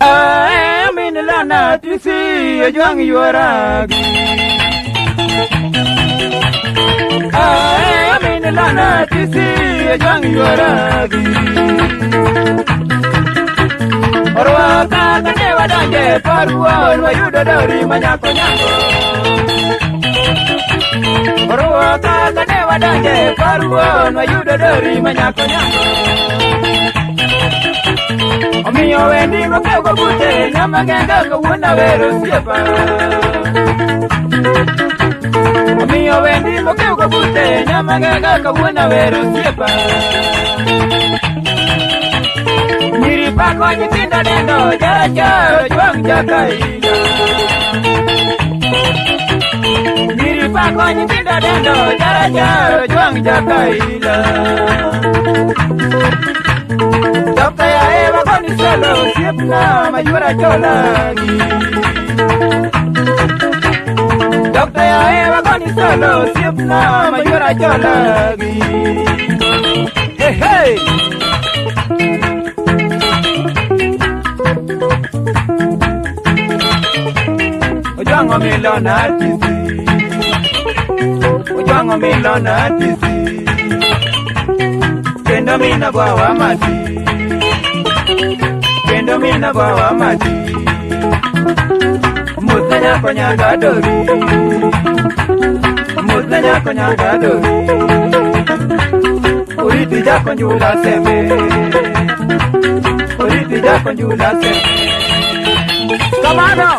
Amin lana tisi ajwang yuaragi. Amin lana tisi ajwang yuaragi. Orwaka kane wadonje parwon wayudo dori manyako nyako Orwaka kane wadonje parwon wayudo dori manyako nyako Omiyo wendi mokego bute Nyama genga kawuona wero siepa Omiyo wendi mokego bute Nyama genga kawuona wero siepa Nyiri pako nyithindo dendo Jaja jwang jakaina Nyiri pako nyithindo dendo Jaja jwang jakaina Dokta ya Eva koni solo siepna mayura cholagi Dokta ya Eva koni solo siepna mayura cholagi Hey hey! Ojango milona tisi. Ojango milona tisi. Kendo mina kwa wamati kendo mina kwa wamati Musa nyako nyaka dori. Musa nyako nyaka dori. Oriti jako njula sembe Oriti jako njula sembe Kamano!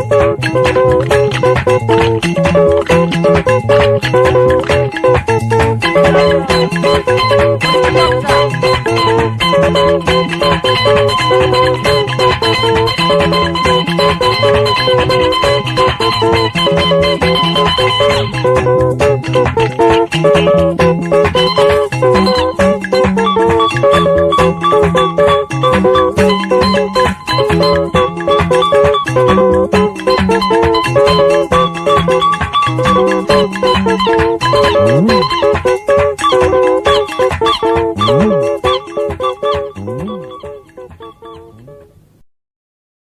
Ooh.